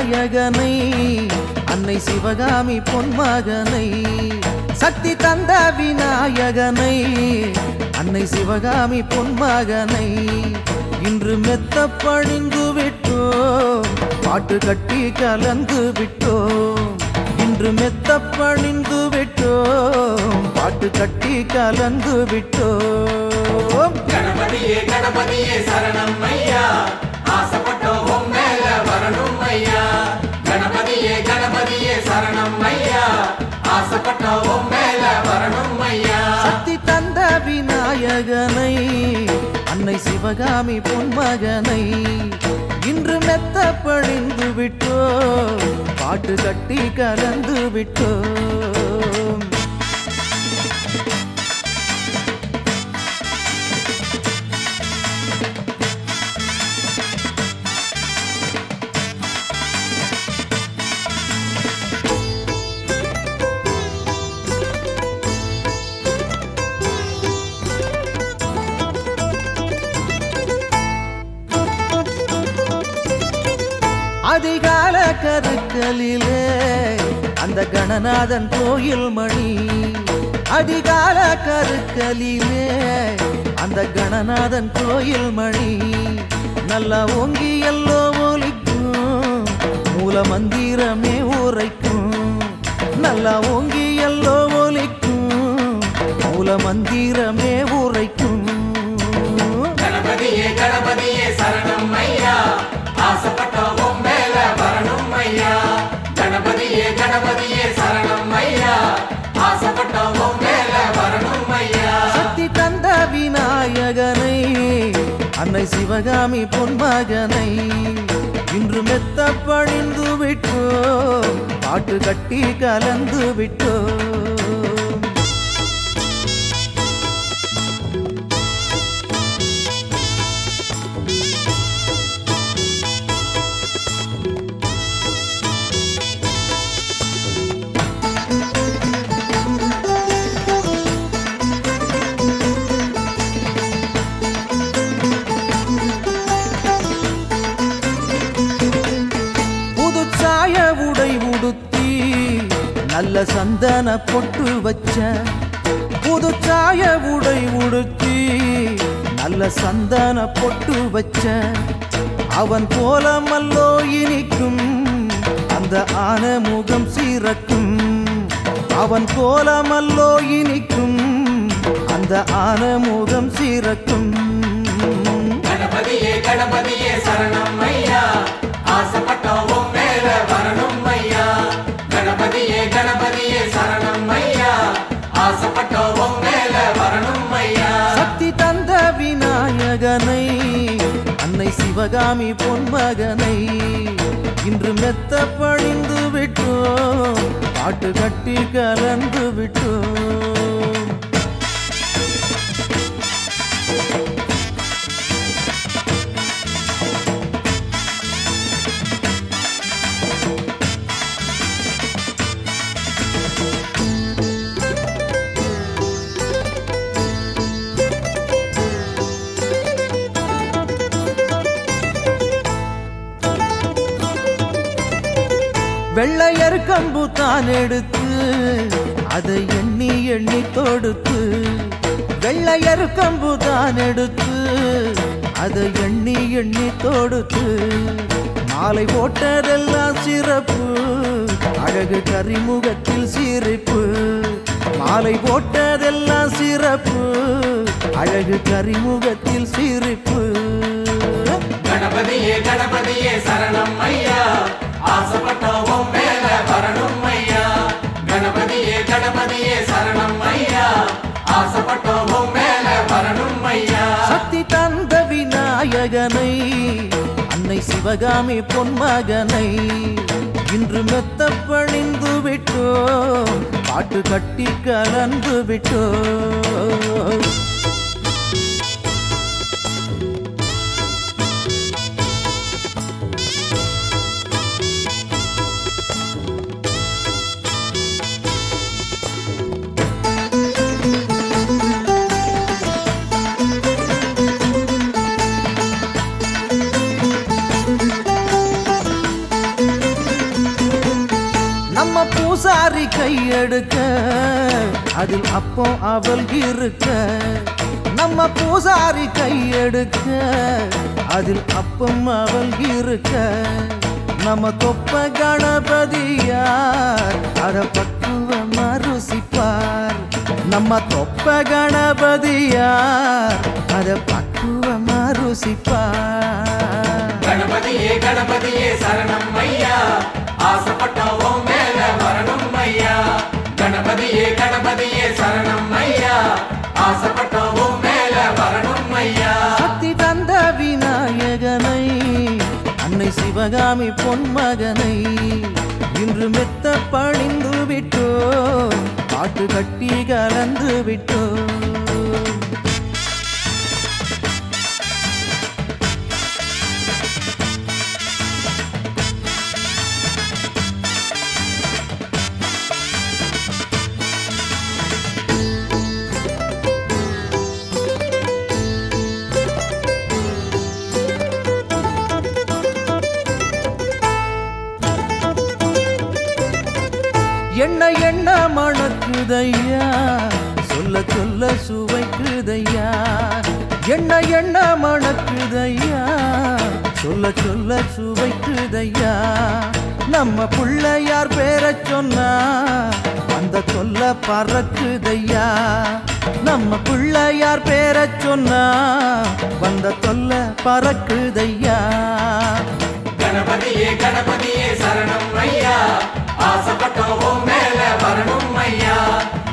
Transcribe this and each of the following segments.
விநாயகனை அன்னை சிவகாமி பொன்மகனை சக்தி தந்த விநாயகனை அன்னை சிவகாமி பொன்மகனை. இன்று மெத்த பணிந்து விட்டோம் பாட்டு கட்டி கலந்து விட்டோம். இன்று மெத்த பணிந்து விட்டோம் பாட்டு கட்டி கலந்து விட்டோம். கணபதியே கணபதியே சரணம் ஐயா. ஐயா. கணபதியே கணபதியே சரணம் ஐயா. ஆசைப்பட்டோம் உன் மேல வரணும் ஐயா. சக்தி தந்த விநாயகனை அன்னை சிவகாமி பொன்மகனை இன்று மெத்த பழிந்து விட்டோ பாட்டு கட்டி கலந்து விட்டோ அதிகால கருக்கலிலே அந்த கணநாதன் கோயில் மணி. அதிகால கருக்கலிலே அந்த கணநாதன் கோயில் மணி. நல்லா ஓங்கி எல்லோ ஒலிக்கும் மூல மந்திரமே உரைக்கும். நல்லா ஓங்கி எல்லோ ஒலிக்கும் மூல மந்திரமே சிவகாமி பொன்மகனை இன்று மெத்த பணிந்து விட்டோ பாட்டு கட்டி கலந்து விட்டோ சந்தன பொட்டு வச்ச புது சாய உடை உடுத்தி நல்ல சந்தன பொட்டு வச்ச அவன் போல மல்லோ இனிக்கும் அந்த ஆன முகம் சீரக்கும் அவன் போல மல்லோ இனிக்கும் அந்த ஆன முகம் சீரக்கும் விநாயகனை அன்னை சிவகாமி பொன்மகனை இன்று மெத்த பழிந்து விட்டோம் பாட்டு கட்டி கலந்து விட்டோம் வெள்ளையர் கம்பு தான் எடுத்து அதை எண்ணி எண்ணி தொடுத்து வெள்ளையர் கம்பு தான் எடுத்து அதை எண்ணி எண்ணி தொடுத்து. மாலை போட்டதெல்லாம் சிறப்பு அழகு கரிமுகத்தில் சிரிப்பு. மாலை போட்டதெல்லாம் சிறப்பு அழகு கரிமுகத்தில் சிரிப்பு. கணபதியே கணபதியே சரணம் ஐயா. ஆசைப்பட்டவும் மேல வரணும் ஐயா. கணபதியே கணபதியே சரணம் ஐயா. ஆசைப்பட்டவும் மேல வரணும் ஐயா. சக்தி தந்த விநாயகனை அன்னை சிவகாமி பொன்மகனை இன்று மெத்த பணிந்து விட்டோ பாட்டு கட்டி கலந்து விட்டோ. விட்டோம் கையெடுக்க? அதில் அப்போ அவள் இருக்க. நம்ம பூசாரி கையெடுக்க. அதில் அப்பம் அவள் இருக்க. நம்ம தொப்ப கணபதியார் அத பக்குவமா ருசிப்பார் நம்ம தொப்ப கணபதியார் அத பக்குவமா ருசிப்பார் கணபதியே கணபதியே சரணம் ஐயா. சிவகாமி பொன்மகனை இன்று மெத்த பணிந்து விட்டோ பாட்டு கட்டி கலந்து விட்டோ என்ன என்ன மணக்குதையா? சொல்ல சொல்ல சுவைக்குதையா? என்ன என்ன மணக்குதையா? சொல்ல சொல்ல சுவைக்குதையா? நம்ம பிள்ளையார் பேரை சொன்னா அந்த சொல்ல பறக்குதையா? நம்ம பிள்ளையார் பேரை சொன்னா வந்த தொல்ல பறக்குதையா? கணபதியே கணபதி. ஆசைப்பட்டோம் மேல வரணும் ஐயா.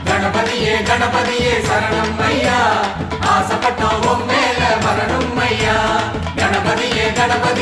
கணபதியே கணபதியே சரணம் ஐயா. ஆசைப்பட்டோம் மேல வரணும் ஐயா. கணபதியே கணபதி